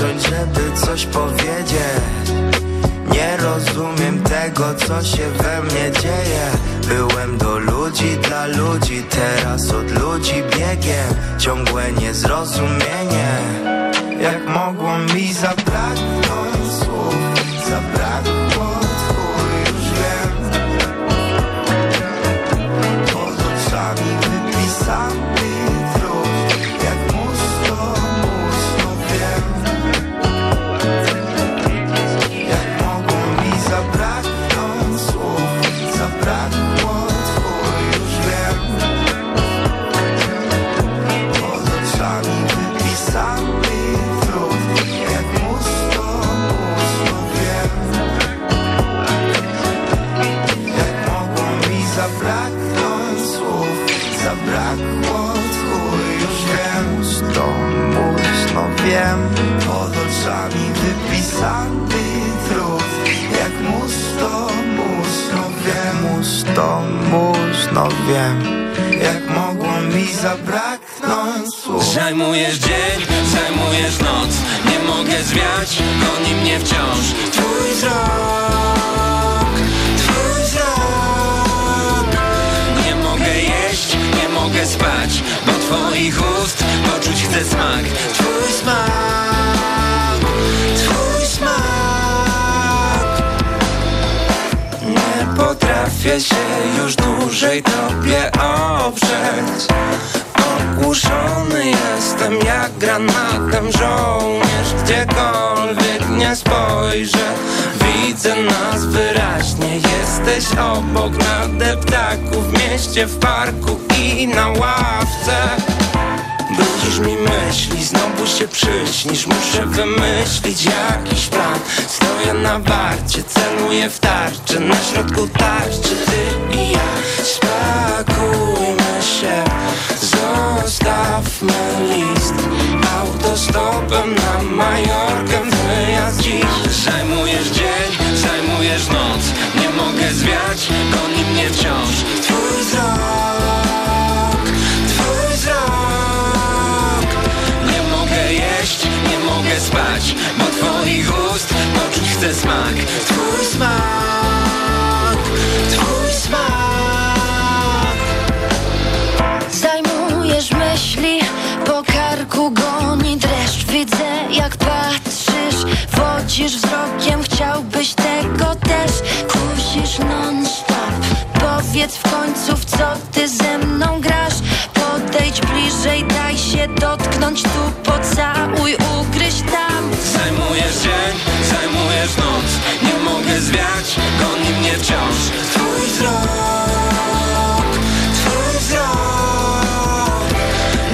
zacząć, żeby coś powiedzieć. Nie rozumiem tego, co się we mnie dzieje. Byłem do ludzi, dla ludzi Teraz od ludzi biegiem. Ciągłe niezrozumienie. Jak mogło mi zabraknąć zabraknąć słów. Zajmujesz dzień, zajmujesz noc. Nie mogę zwiać, goni mnie wciąż. Twój wzrok, twój wzrok. Nie mogę jeść, nie mogę spać Bo twoich ust poczuć chcę smak. Twój smak, potrafię się już dłużej tobie oprzeć. Ogłuszony jestem jak granatem żołnierz Gdziekolwiek nie spojrzę. Widzę nas wyraźnie Jesteś obok na deptaku W mieście, w parku i na ławce Brudzisz mi myśli, znowu się przyśnisz. Muszę wymyślić jakiś plan. Stoję na warcie, celuję w tarczę. Na środku tarczy ty i ja. Spakujmy się, zostawmy list. Autostopem na Majorkę wyjazd dziś. Zajmujesz dzień, zajmujesz noc. Nie mogę zwiać, goni mnie wciąż. Twój wzrok, mogę spać Bo twoich ust poczuć chcę smak. Twój smak, twój smak. Zajmujesz myśli, po karku goni dreszcz. Widzę jak patrzysz, wodzisz wzrokiem. Chciałbyś tego też, kusisz non-stop. Powiedz w końcu w co ty ze mną grasz Podejdź bliżej, daj się dotknąć tu Pocałuj, ugryź tam. Zajmujesz dzień, zajmujesz noc Nie mogę zwiać, goni mnie wciąż. Twój wzrok, twój wzrok.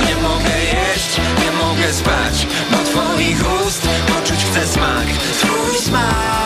Nie mogę jeść, nie mogę spać Bo twoich ust poczuć chcę smak. Twój smak,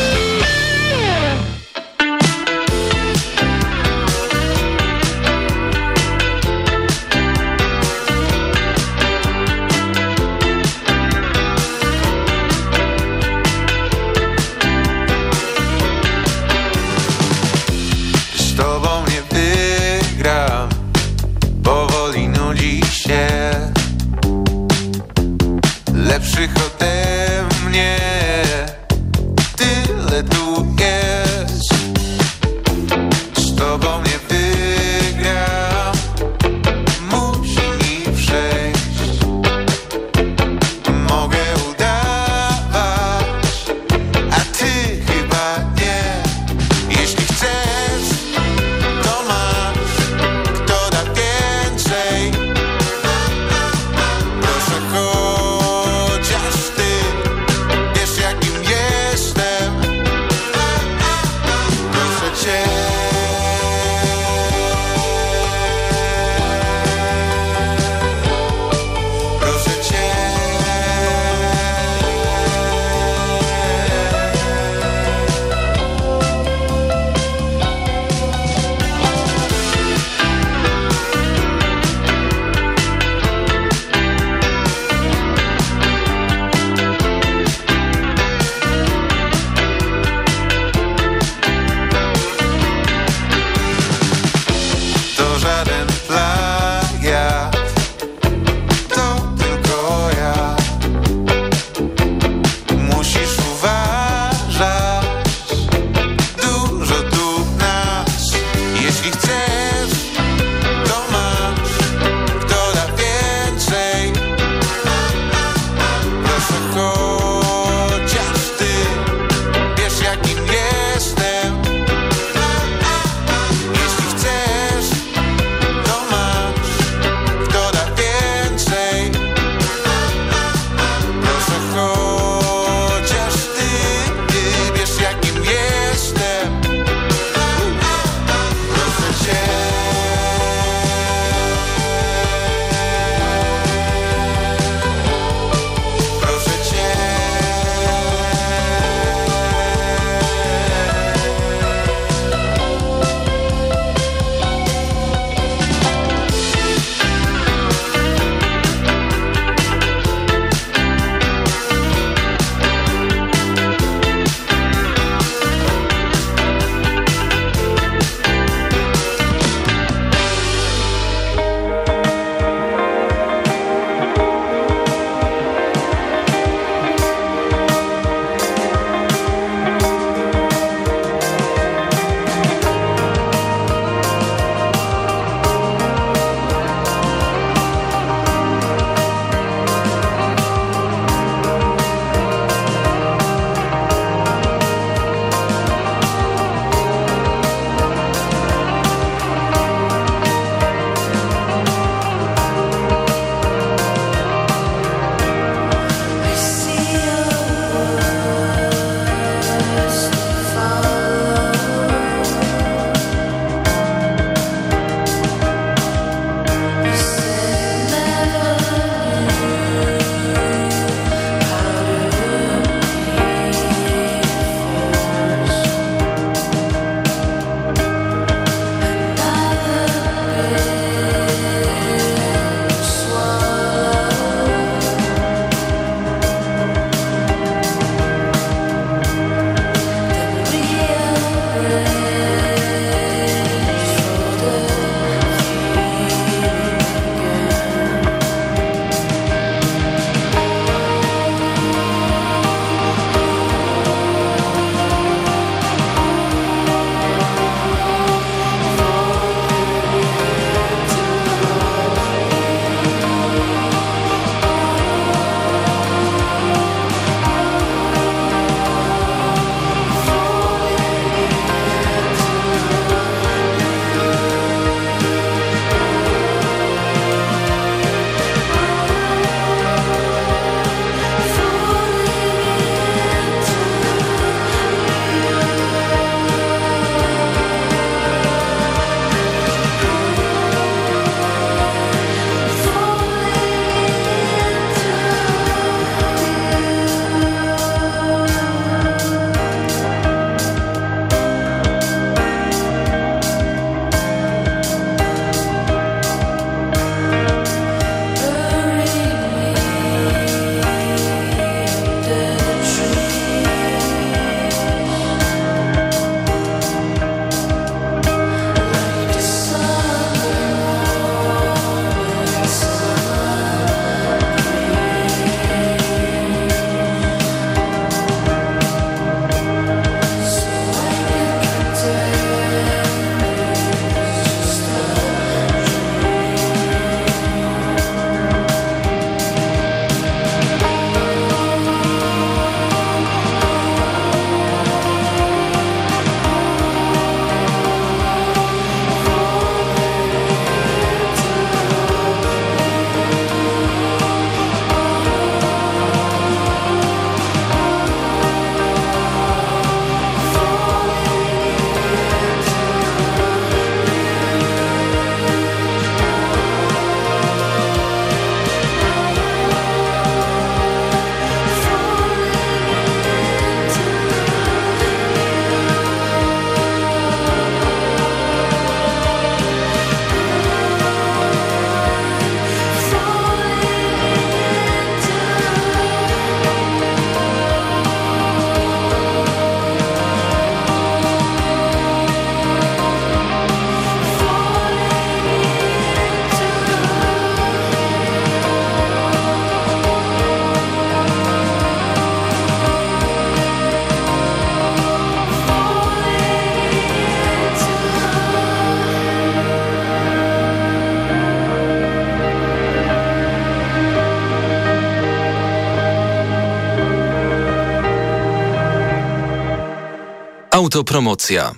Autopromocja.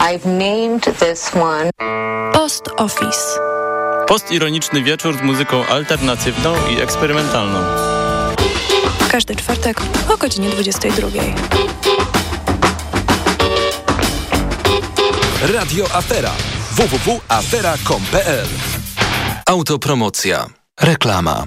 I've named this one Post Office. Postironiczny wieczór z muzyką alternatywną i eksperymentalną. Każdy czwartek o godzinie 22. Radio Afera. www.afera.com.pl Autopromocja. Reklama.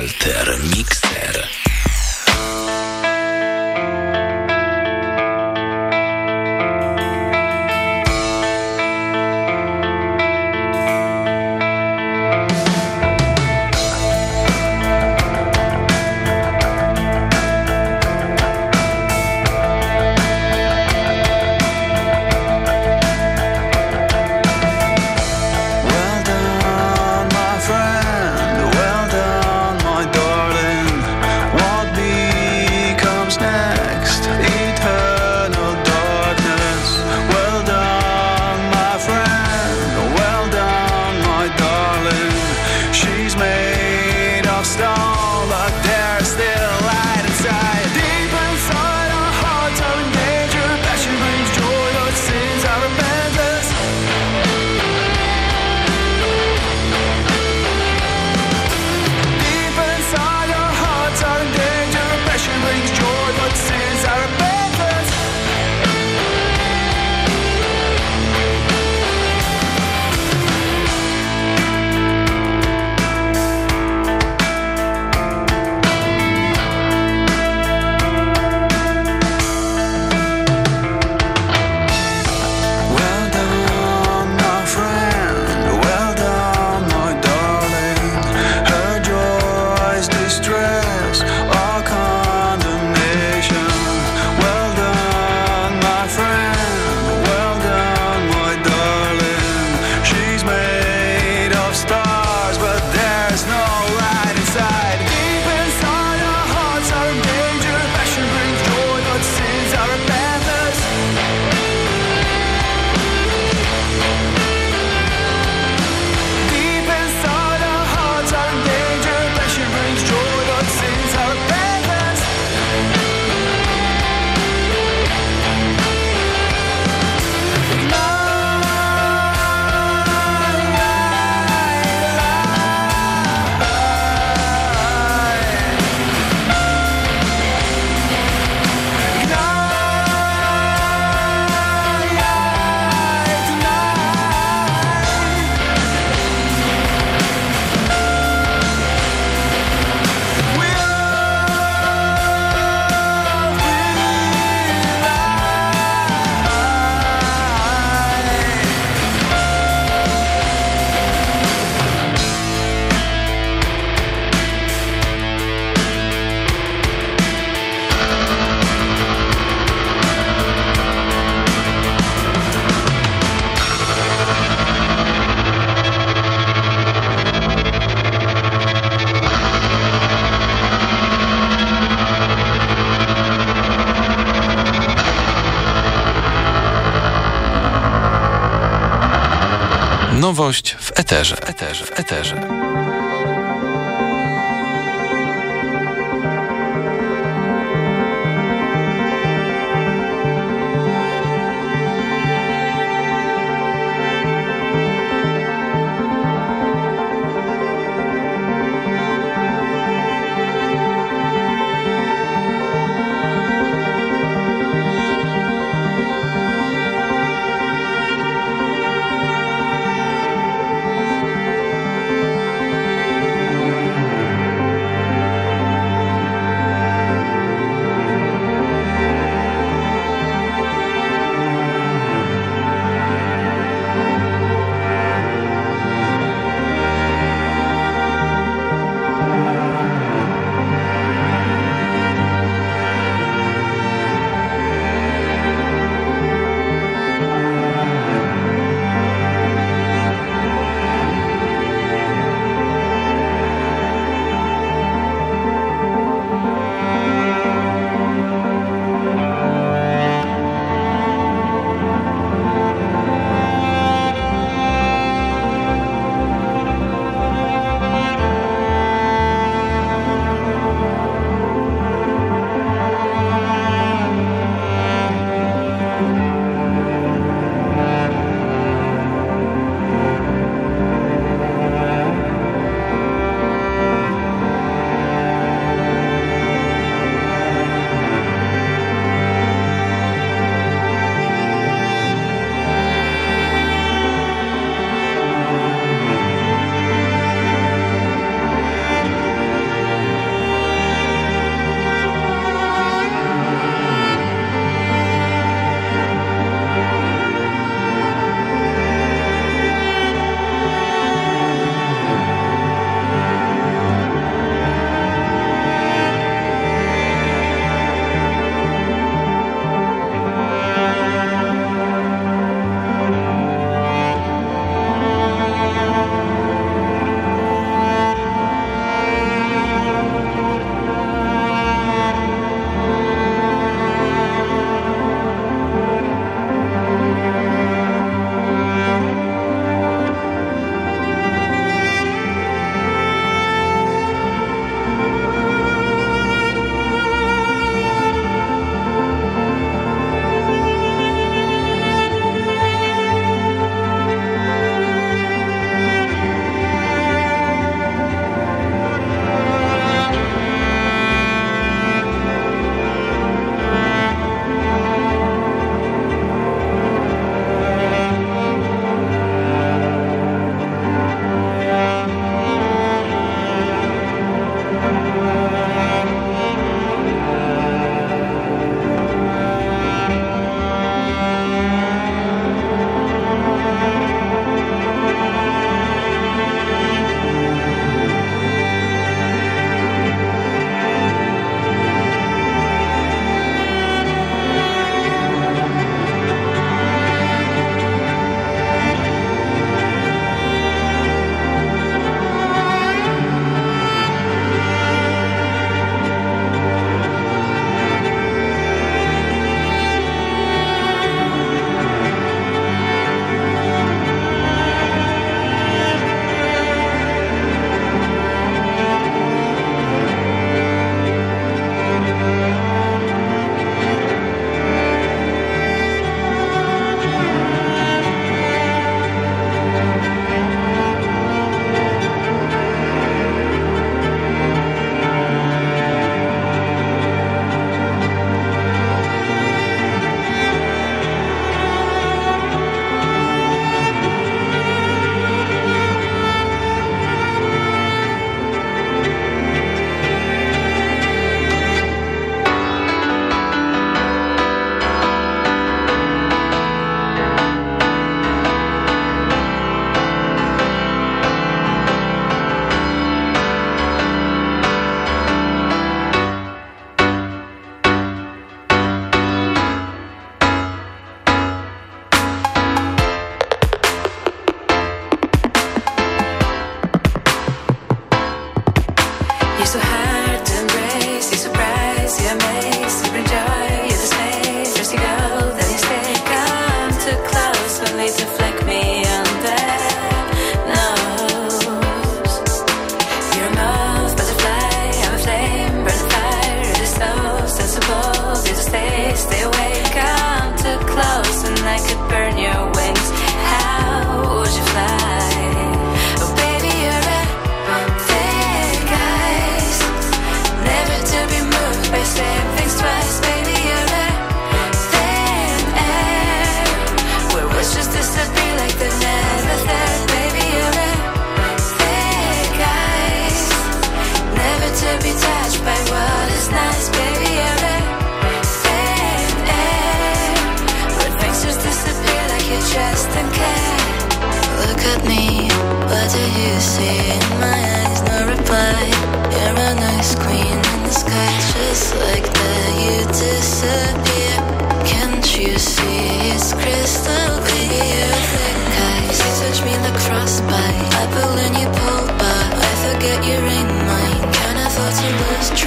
Alter Mixer. Eterze, w eterze,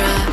w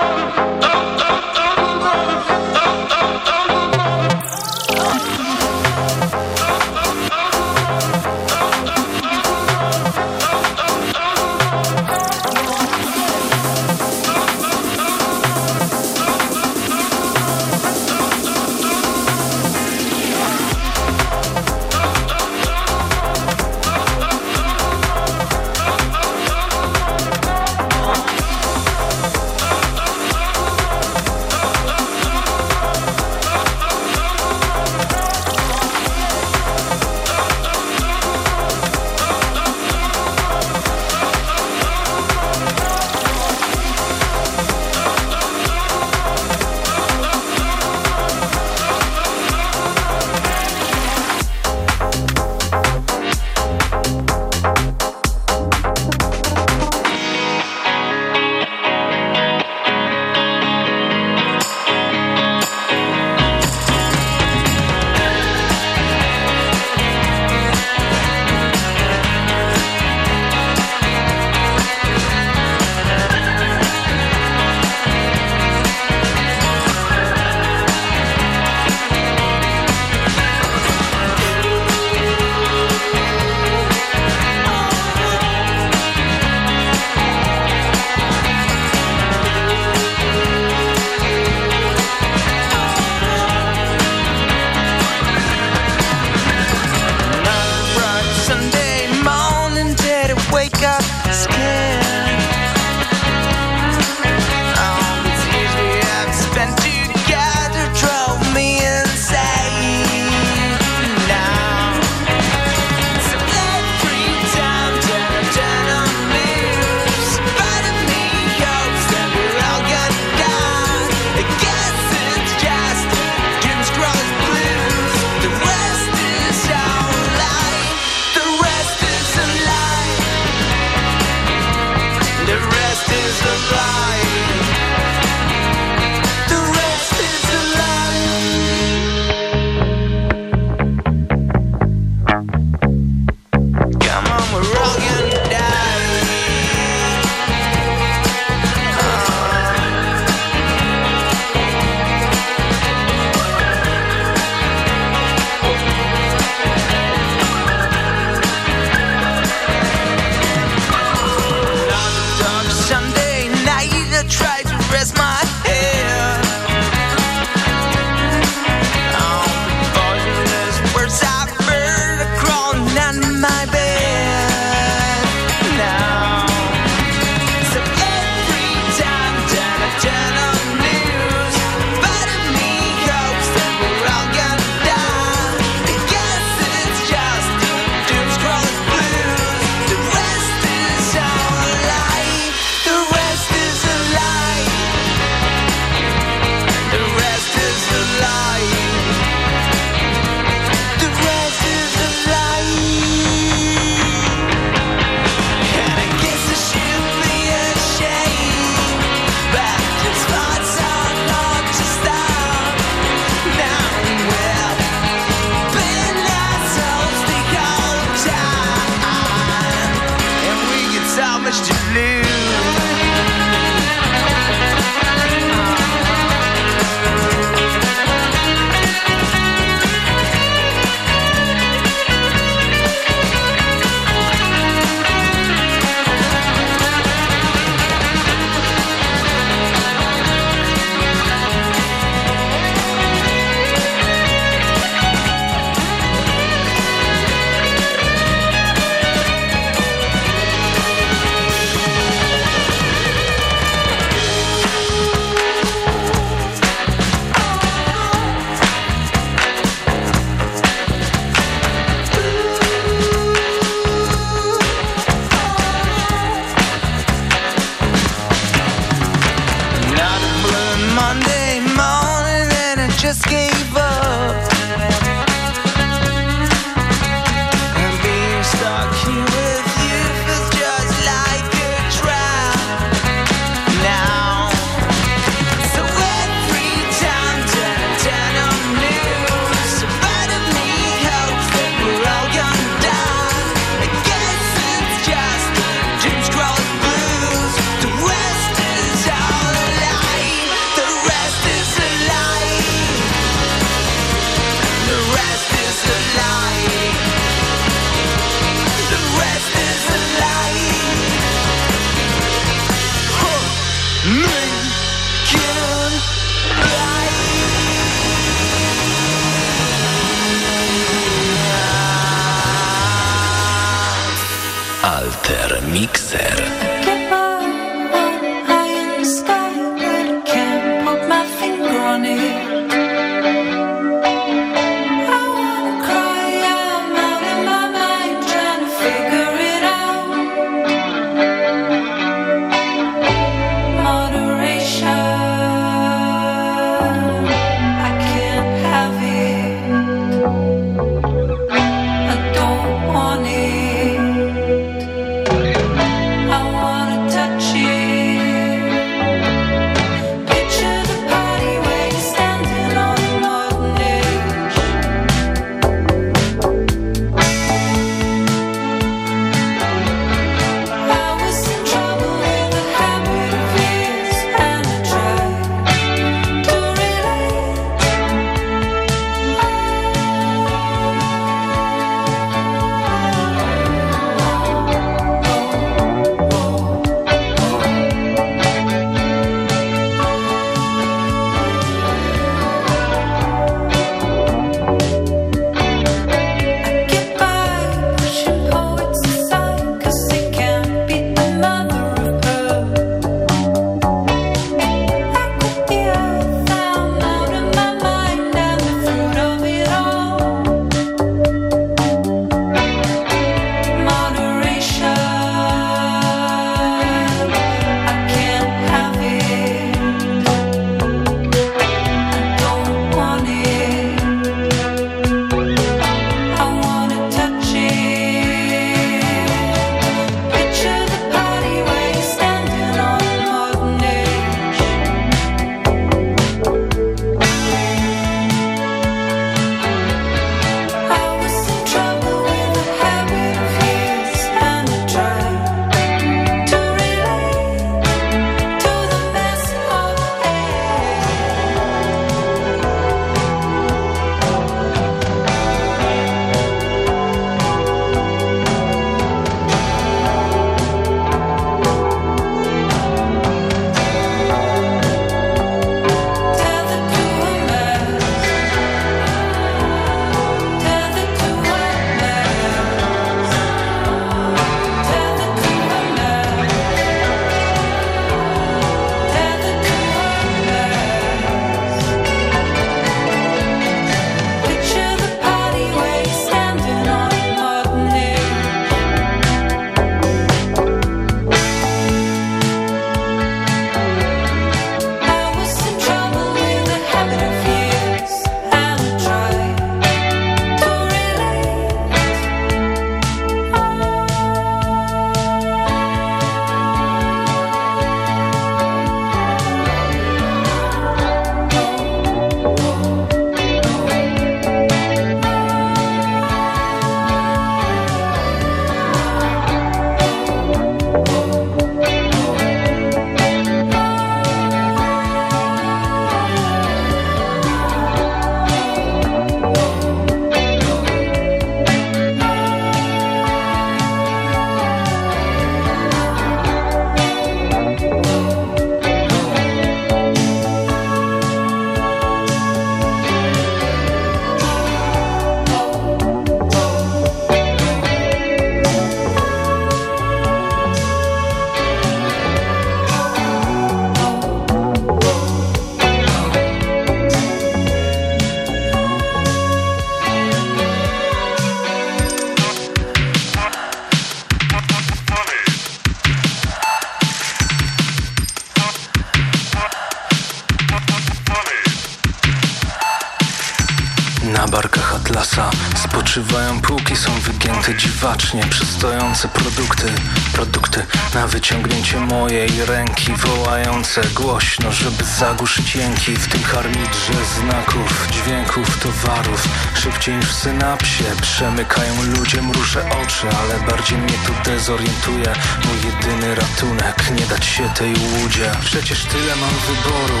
Dziwacznie przystojące produkty Produkty na wyciągnięcie mojej ręki Wołające głośno, żeby zagłuszyć jęki W tym harmidrze znaków, dźwięków, towarów. Szybciej niż w synapsie Przemykają ludzie mruże oczy Ale bardziej mnie tu dezorientuje Mój jedyny ratunek Nie dać się tej łudzie. Przecież tyle mam wyboru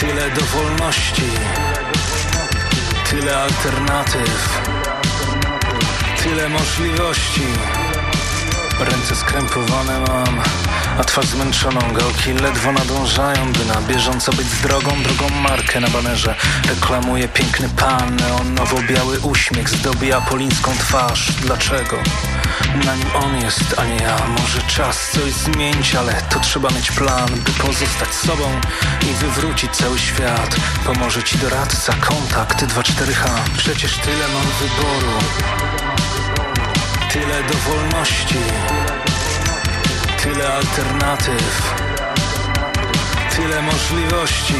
Tyle do wolności Tyle alternatyw Tyle możliwości. Ręce skrępowane mam A twarz zmęczoną Gałki ledwo nadążają By na bieżąco być z drogą. Drugą markę na banerze Reklamuje piękny pan Neonowo-biały uśmiech Zdobi apolińską twarz. Dlaczego? Na nim on jest, a nie ja. Może czas coś zmienić Ale to trzeba mieć plan By pozostać sobą I wywrócić cały świat. Pomoże ci doradca Kontakt 24H Przecież tyle mam wyboru Tyle dowolności Tyle alternatyw. Tyle możliwości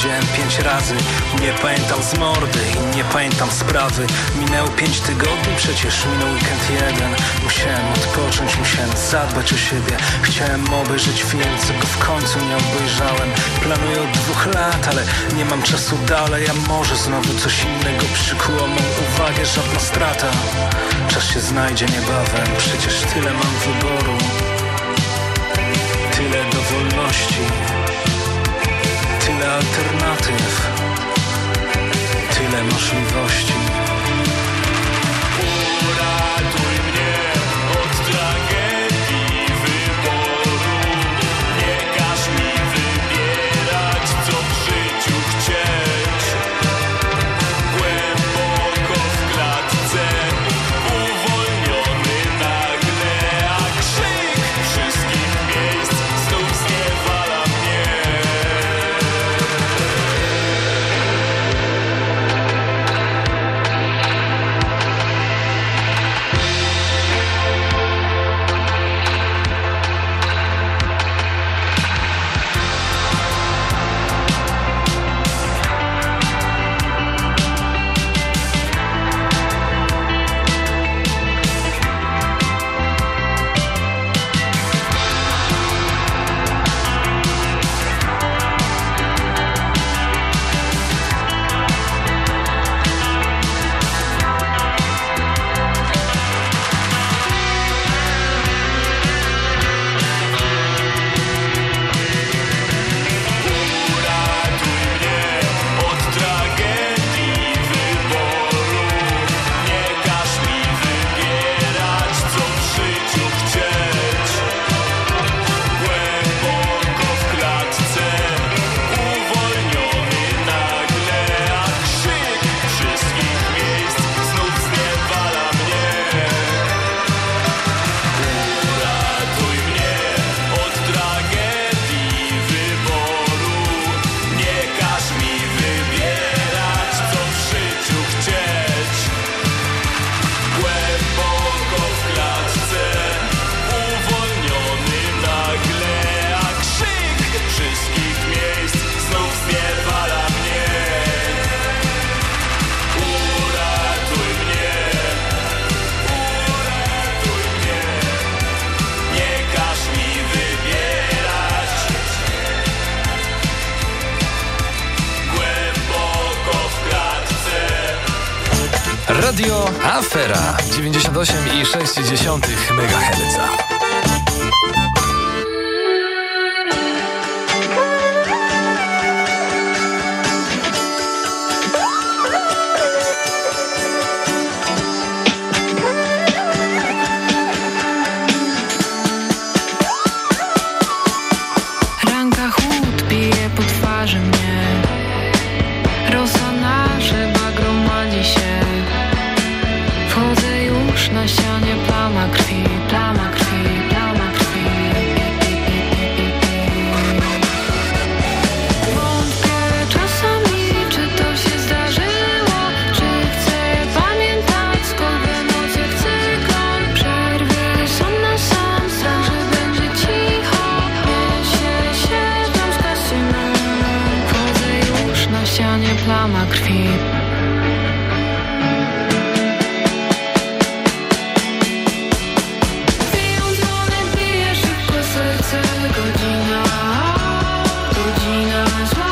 widziałem pięć razy. Nie pamiętam z mordy i nie pamiętam sprawy. Minęło pięć tygodni, przecież minął weekend jeden. Musiałem odpocząć, musiałem zadbać o siebie. Chciałem obejrzeć film, co go w końcu nie obejrzałem. Planuję od dwóch lat, ale nie mam czasu dalej A może znowu coś innego przykuło mą uwagę. Żadna strata, czas się znajdzie niebawem. Przecież tyle mam wyboru. Tyle dowolności Tyle alternatyw Tyle możliwości Gina, oh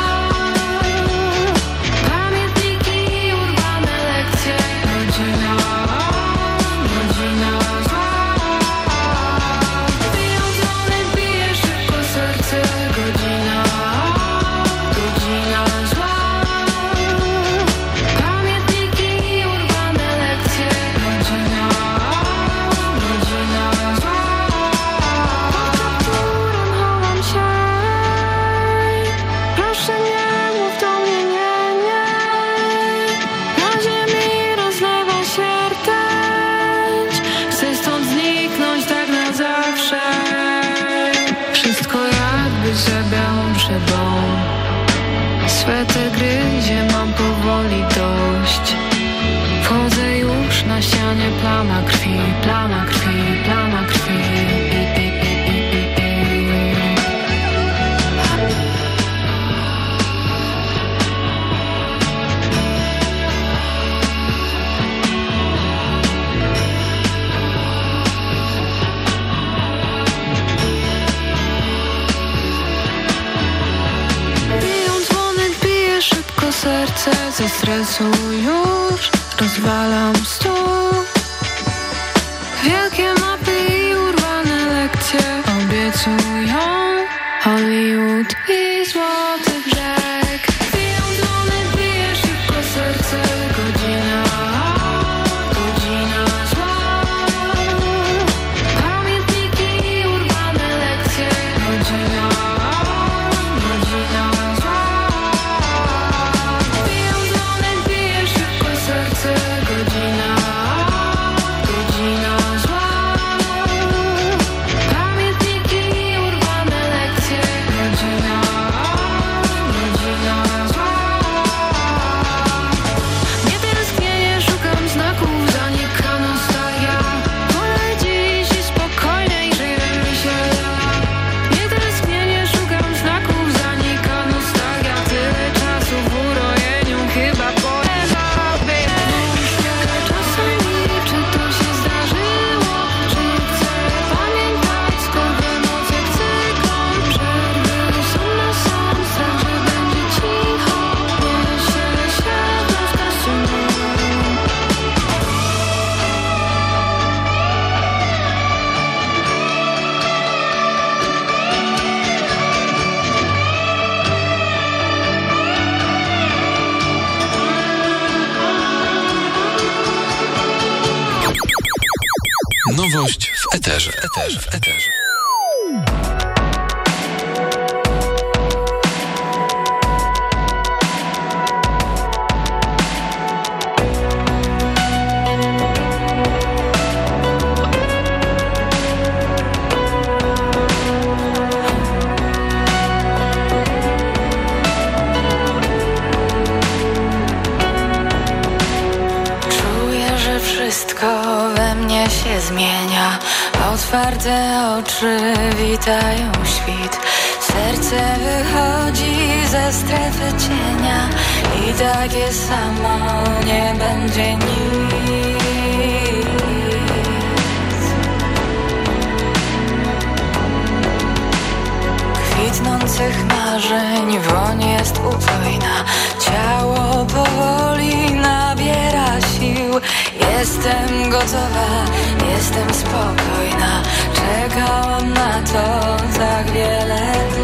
kwitnących marzeń woń jest upojna. Ciało powoli nabiera sił. Jestem gotowa, jestem spokojna. Czekałam na to tak wiele lat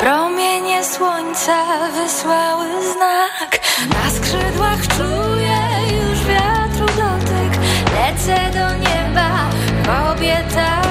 Promienie słońca wysłały znak. Na skrzydłach czuję już wiatru dotyk. Lecę do inside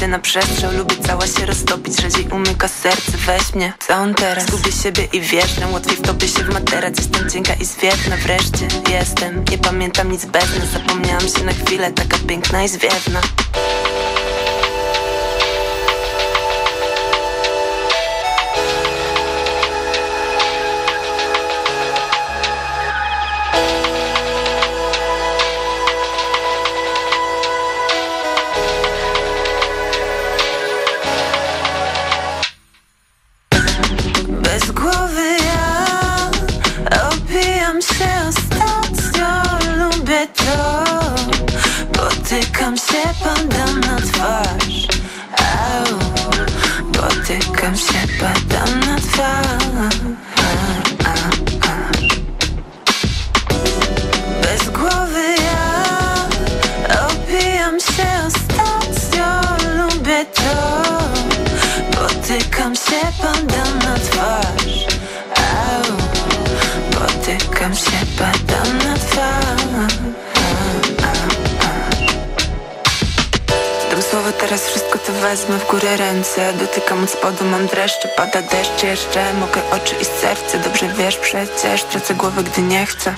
wejdę na przestrzał Lubię cała się roztopić, rzadziej umyka serce Weź mnie, co on teraz? Zgubię siebie i wierzę, łatwiej wtopię się w materac Jestem cienka i zwierzna, wreszcie jestem. Nie pamiętam nic bez nas, zapomniałam się na chwilę. Taka piękna i zwiewna Mam spodu, mam dreszcze, pada deszcz jeszcze Mokre oczy i serce, dobrze wiesz przecież Tracę głowę, gdy nie chcę.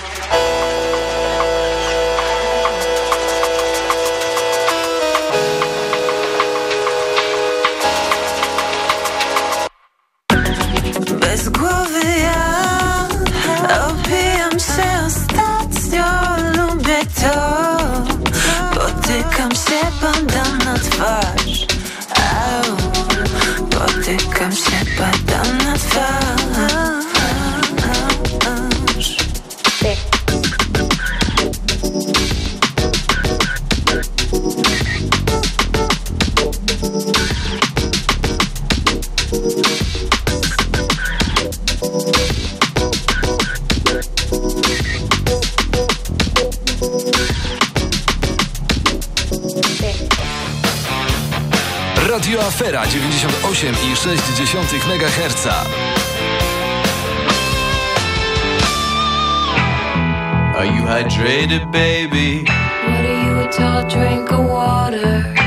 Afera 98,6 MHz. Are you hydrated, baby? What are you, a tall drink of water?